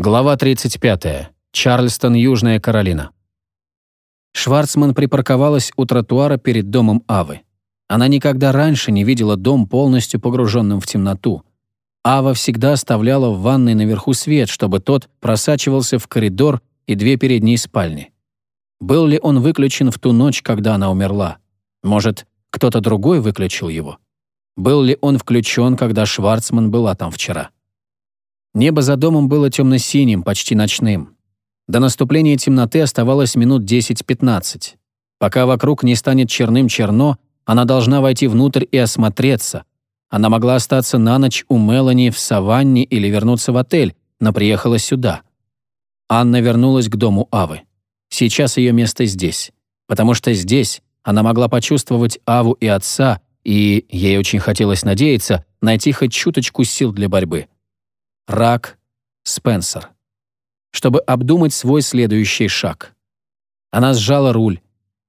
Глава 35. Чарльстон, Южная Каролина. Шварцман припарковалась у тротуара перед домом Авы. Она никогда раньше не видела дом полностью погруженным в темноту. Ава всегда оставляла в ванной наверху свет, чтобы тот просачивался в коридор и две передние спальни. Был ли он выключен в ту ночь, когда она умерла? Может, кто-то другой выключил его? Был ли он включен, когда Шварцман была там вчера? Небо за домом было темно-синим, почти ночным. До наступления темноты оставалось минут 10-15. Пока вокруг не станет черным-черно, она должна войти внутрь и осмотреться. Она могла остаться на ночь у Мелани в саванне или вернуться в отель, но приехала сюда. Анна вернулась к дому Авы. Сейчас ее место здесь, потому что здесь она могла почувствовать Аву и отца, и, ей очень хотелось надеяться, найти хоть чуточку сил для борьбы. Рак, Спенсер. Чтобы обдумать свой следующий шаг. Она сжала руль.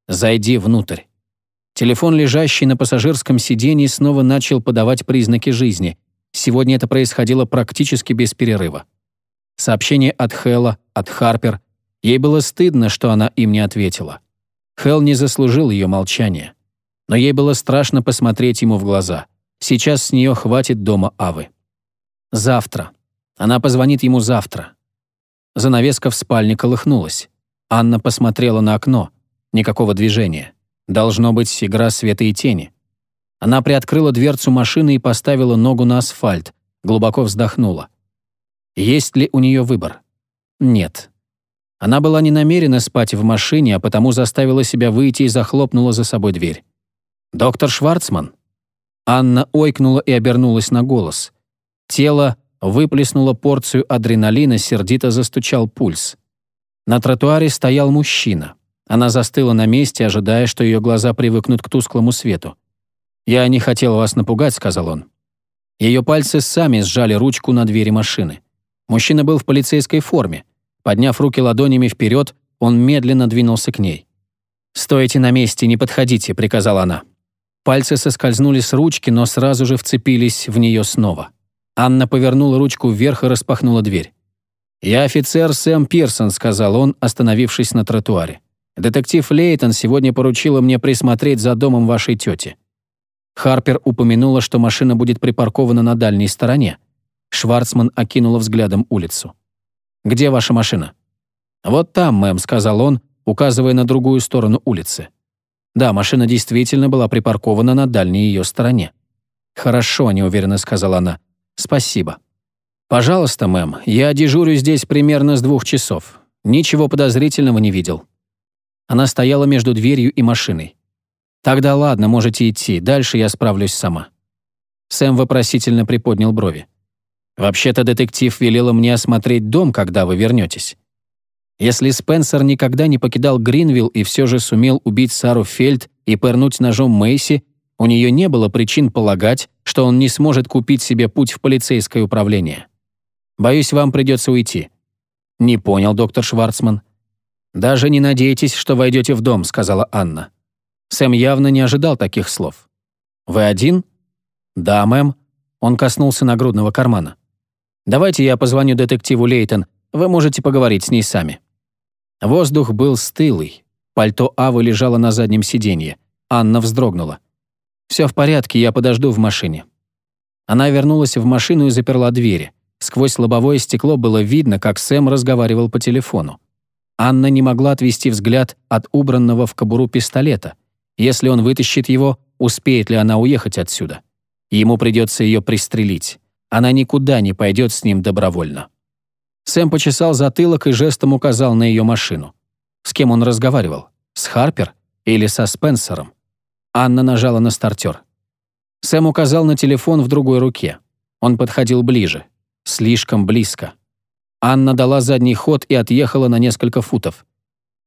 «Зайди внутрь». Телефон, лежащий на пассажирском сиденье, снова начал подавать признаки жизни. Сегодня это происходило практически без перерыва. Сообщение от Хэлла, от Харпер. Ей было стыдно, что она им не ответила. Хелл не заслужил ее молчания. Но ей было страшно посмотреть ему в глаза. Сейчас с нее хватит дома Авы. Завтра. Она позвонит ему завтра. Занавеска в спальне колыхнулась. Анна посмотрела на окно. Никакого движения. Должно быть игра света и тени. Она приоткрыла дверцу машины и поставила ногу на асфальт, глубоко вздохнула. Есть ли у нее выбор? Нет. Она была не намерена спать в машине, а потому заставила себя выйти и захлопнула за собой дверь. «Доктор Шварцман?» Анна ойкнула и обернулась на голос. Тело выплеснула порцию адреналина, сердито застучал пульс. На тротуаре стоял мужчина. Она застыла на месте, ожидая, что ее глаза привыкнут к тусклому свету. «Я не хотел вас напугать», — сказал он. Ее пальцы сами сжали ручку на двери машины. Мужчина был в полицейской форме. Подняв руки ладонями вперед, он медленно двинулся к ней. «Стойте на месте, не подходите», — приказала она. Пальцы соскользнули с ручки, но сразу же вцепились в нее снова. Анна повернула ручку вверх и распахнула дверь. «Я офицер Сэм Пирсон», — сказал он, остановившись на тротуаре. «Детектив Лейтон сегодня поручила мне присмотреть за домом вашей тети». Харпер упомянула, что машина будет припаркована на дальней стороне. Шварцман окинула взглядом улицу. «Где ваша машина?» «Вот там, мэм», — сказал он, указывая на другую сторону улицы. Да, машина действительно была припаркована на дальней ее стороне. «Хорошо», — неуверенно сказала она. «Спасибо». «Пожалуйста, мэм, я дежурю здесь примерно с двух часов. Ничего подозрительного не видел». Она стояла между дверью и машиной. «Тогда ладно, можете идти, дальше я справлюсь сама». Сэм вопросительно приподнял брови. «Вообще-то детектив велела мне осмотреть дом, когда вы вернетесь. Если Спенсер никогда не покидал Гринвилл и все же сумел убить Сару Фельд и пырнуть ножом Мэйси, у нее не было причин полагать, что он не сможет купить себе путь в полицейское управление. Боюсь, вам придется уйти». «Не понял, доктор Шварцман». «Даже не надейтесь, что войдете в дом», — сказала Анна. Сэм явно не ожидал таких слов. «Вы один?» «Да, мэм». Он коснулся нагрудного кармана. «Давайте я позвоню детективу Лейтон. Вы можете поговорить с ней сами». Воздух был стылый. Пальто Авы лежало на заднем сиденье. Анна вздрогнула. «Все в порядке, я подожду в машине». Она вернулась в машину и заперла двери. Сквозь лобовое стекло было видно, как Сэм разговаривал по телефону. Анна не могла отвести взгляд от убранного в кобуру пистолета. Если он вытащит его, успеет ли она уехать отсюда? Ему придется ее пристрелить. Она никуда не пойдет с ним добровольно. Сэм почесал затылок и жестом указал на ее машину. С кем он разговаривал? С Харпер или со Спенсером? Анна нажала на стартер. Сэм указал на телефон в другой руке. Он подходил ближе. Слишком близко. Анна дала задний ход и отъехала на несколько футов.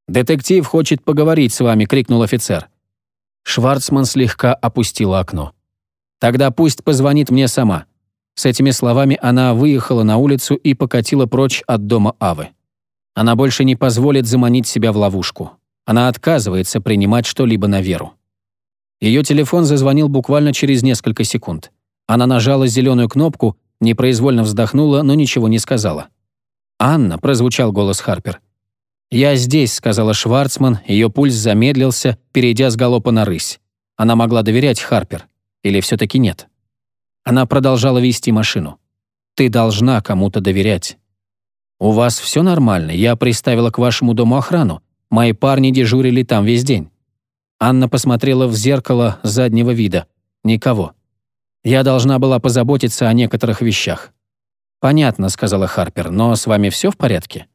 «Детектив хочет поговорить с вами», — крикнул офицер. Шварцман слегка опустила окно. «Тогда пусть позвонит мне сама». С этими словами она выехала на улицу и покатила прочь от дома Авы. Она больше не позволит заманить себя в ловушку. Она отказывается принимать что-либо на веру. Ее телефон зазвонил буквально через несколько секунд. Она нажала зеленую кнопку, непроизвольно вздохнула, но ничего не сказала. «Анна», — прозвучал голос Харпер. «Я здесь», — сказала Шварцман, ее пульс замедлился, перейдя с галопа на рысь. Она могла доверять Харпер. Или все-таки нет? Она продолжала вести машину. «Ты должна кому-то доверять». «У вас все нормально. Я приставила к вашему дому охрану. Мои парни дежурили там весь день». Анна посмотрела в зеркало заднего вида. Никого. Я должна была позаботиться о некоторых вещах. «Понятно», — сказала Харпер, — «но с вами все в порядке?»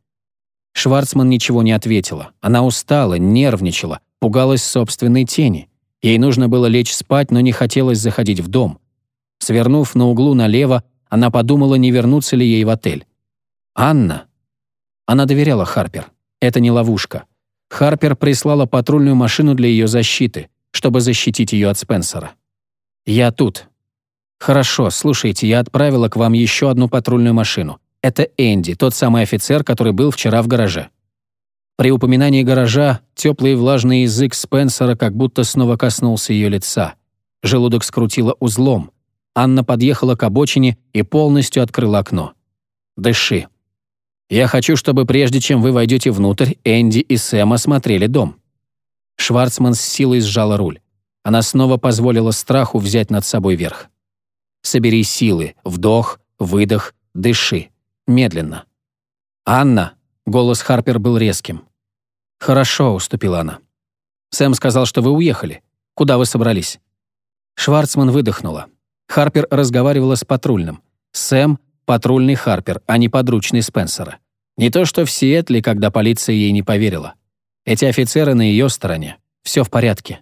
Шварцман ничего не ответила. Она устала, нервничала, пугалась собственной тени. Ей нужно было лечь спать, но не хотелось заходить в дом. Свернув на углу налево, она подумала, не вернуться ли ей в отель. «Анна!» Она доверяла Харпер. Это не ловушка. Харпер прислала патрульную машину для ее защиты, чтобы защитить ее от Спенсера. «Я тут». «Хорошо, слушайте, я отправила к вам еще одну патрульную машину. Это Энди, тот самый офицер, который был вчера в гараже». При упоминании гаража теплый влажный язык Спенсера как будто снова коснулся ее лица. Желудок скрутило узлом. Анна подъехала к обочине и полностью открыла окно. «Дыши. Я хочу, чтобы прежде чем вы войдете внутрь, Энди и Сэм осмотрели дом». Шварцман с силой сжала руль. Она снова позволила страху взять над собой верх. «Собери силы. Вдох, выдох, дыши. Медленно». «Анна!» — голос Харпер был резким. «Хорошо», — уступила она. «Сэм сказал, что вы уехали. Куда вы собрались?» Шварцман выдохнула. Харпер разговаривала с патрульным. Сэм — патрульный Харпер, а не подручный Спенсера. Не то что в Сиэтле, когда полиция ей не поверила. Эти офицеры на ее стороне. Все в порядке.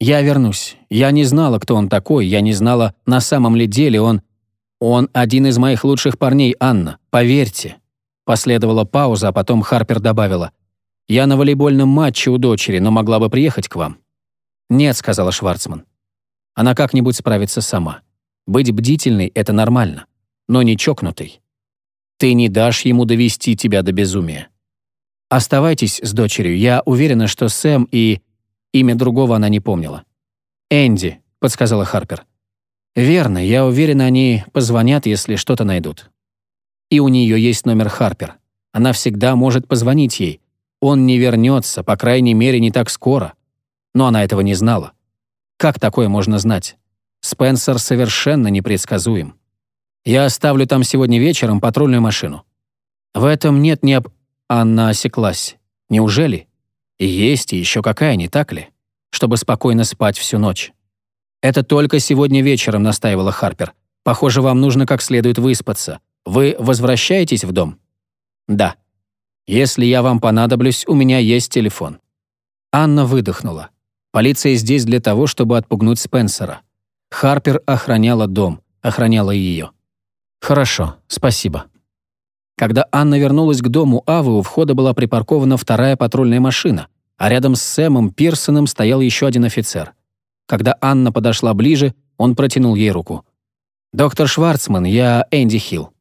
«Я вернусь. Я не знала, кто он такой, я не знала, на самом ли деле он...» «Он один из моих лучших парней, Анна, поверьте». Последовала пауза, а потом Харпер добавила. «Я на волейбольном матче у дочери, но могла бы приехать к вам». «Нет», — сказала Шварцман. Она как-нибудь справится сама. Быть бдительной — это нормально, но не чокнутой. Ты не дашь ему довести тебя до безумия. Оставайтесь с дочерью. Я уверена, что Сэм и... Имя другого она не помнила. «Энди», — подсказала Харпер. «Верно, я уверена, они позвонят, если что-то найдут». И у нее есть номер Харпер. Она всегда может позвонить ей. Он не вернется, по крайней мере, не так скоро. Но она этого не знала. Как такое можно знать? Спенсер совершенно непредсказуем. Я оставлю там сегодня вечером патрульную машину. В этом нет ни об... Анна осеклась. Неужели? И есть, и еще какая, не так ли? Чтобы спокойно спать всю ночь. Это только сегодня вечером, настаивала Харпер. Похоже, вам нужно как следует выспаться. Вы возвращаетесь в дом? Да. Если я вам понадоблюсь, у меня есть телефон. Анна выдохнула. Полиция здесь для того, чтобы отпугнуть Спенсера. Харпер охраняла дом, охраняла ее. Хорошо, спасибо. Когда Анна вернулась к дому Авы, у входа была припаркована вторая патрульная машина, а рядом с Сэмом Пирсоном стоял еще один офицер. Когда Анна подошла ближе, он протянул ей руку. «Доктор Шварцман, я Энди Хилл».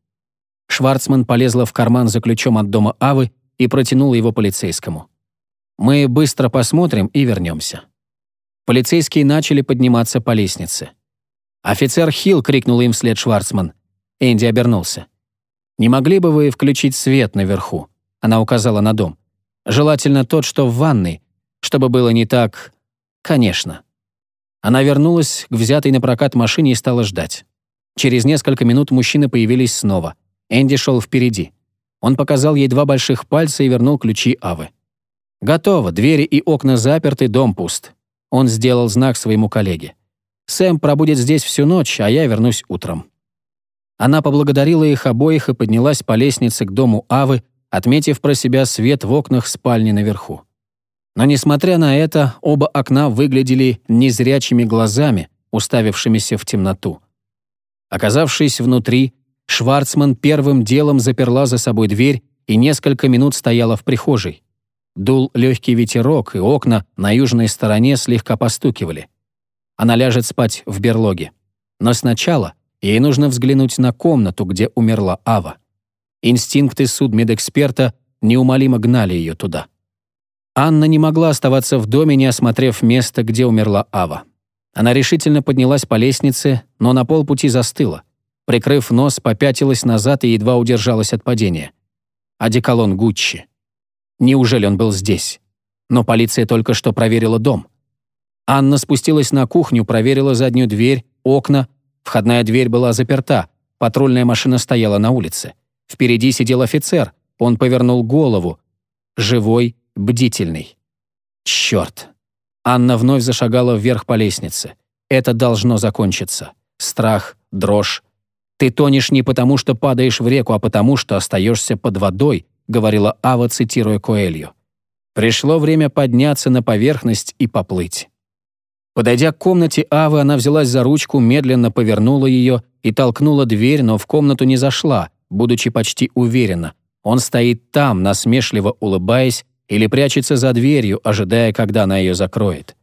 Шварцман полезла в карман за ключом от дома Авы и протянула его полицейскому. «Мы быстро посмотрим и вернемся». Полицейские начали подниматься по лестнице. «Офицер Хилл!» — крикнул им вслед Шварцман. Энди обернулся. «Не могли бы вы включить свет наверху?» Она указала на дом. «Желательно тот, что в ванной, чтобы было не так...» «Конечно». Она вернулась к взятой на прокат машине и стала ждать. Через несколько минут мужчины появились снова. Энди шел впереди. Он показал ей два больших пальца и вернул ключи Авы. «Готово, двери и окна заперты, дом пуст. Он сделал знак своему коллеге. «Сэм пробудет здесь всю ночь, а я вернусь утром». Она поблагодарила их обоих и поднялась по лестнице к дому Авы, отметив про себя свет в окнах спальни наверху. Но, несмотря на это, оба окна выглядели незрячими глазами, уставившимися в темноту. Оказавшись внутри, Шварцман первым делом заперла за собой дверь и несколько минут стояла в прихожей. Дул легкий ветерок, и окна на южной стороне слегка постукивали. Она ляжет спать в берлоге. Но сначала ей нужно взглянуть на комнату, где умерла Ава. Инстинкты судмедэксперта неумолимо гнали ее туда. Анна не могла оставаться в доме, не осмотрев место, где умерла Ава. Она решительно поднялась по лестнице, но на полпути застыла. Прикрыв нос, попятилась назад и едва удержалась от падения. одеколон Гуччи. Неужели он был здесь? Но полиция только что проверила дом. Анна спустилась на кухню, проверила заднюю дверь, окна. Входная дверь была заперта, патрульная машина стояла на улице. Впереди сидел офицер, он повернул голову. Живой, бдительный. Черт. Анна вновь зашагала вверх по лестнице. Это должно закончиться. Страх, дрожь. «Ты тонешь не потому, что падаешь в реку, а потому, что остаешься под водой», говорила Ава, цитируя Коэлью. Пришло время подняться на поверхность и поплыть. Подойдя к комнате Авы, она взялась за ручку, медленно повернула ее и толкнула дверь, но в комнату не зашла, будучи почти уверена. Он стоит там, насмешливо улыбаясь, или прячется за дверью, ожидая, когда она ее закроет.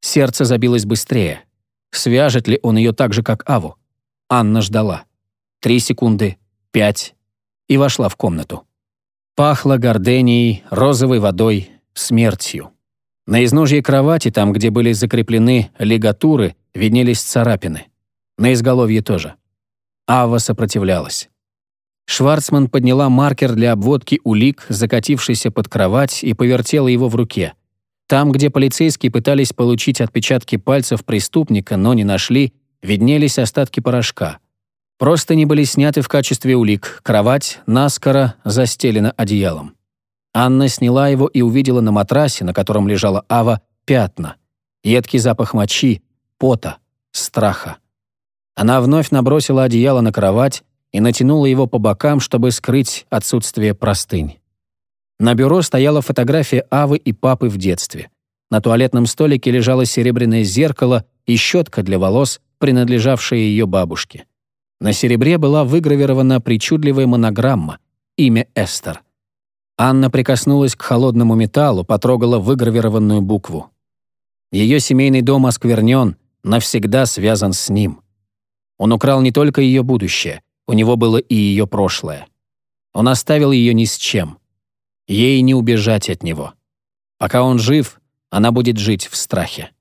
Сердце забилось быстрее. Свяжет ли он ее так же, как Аву? Анна ждала. Три секунды, пять, и вошла в комнату. Пахло горденией, розовой водой, смертью. На изножье кровати, там, где были закреплены лигатуры, виднелись царапины. На изголовье тоже. Ава сопротивлялась. Шварцман подняла маркер для обводки улик, закатившийся под кровать, и повертела его в руке. Там, где полицейские пытались получить отпечатки пальцев преступника, но не нашли, виднелись остатки порошка. Просто не были сняты в качестве улик, кровать наскоро застелена одеялом. Анна сняла его и увидела на матрасе, на котором лежала Ава, пятна. Едкий запах мочи, пота, страха. Она вновь набросила одеяло на кровать и натянула его по бокам, чтобы скрыть отсутствие простынь. На бюро стояла фотография Авы и папы в детстве. На туалетном столике лежало серебряное зеркало и щетка для волос, принадлежавшая ее бабушке. На серебре была выгравирована причудливая монограмма «Имя Эстер». Анна прикоснулась к холодному металлу, потрогала выгравированную букву. Ее семейный дом осквернен, навсегда связан с ним. Он украл не только ее будущее, у него было и ее прошлое. Он оставил ее ни с чем. Ей не убежать от него. Пока он жив, она будет жить в страхе.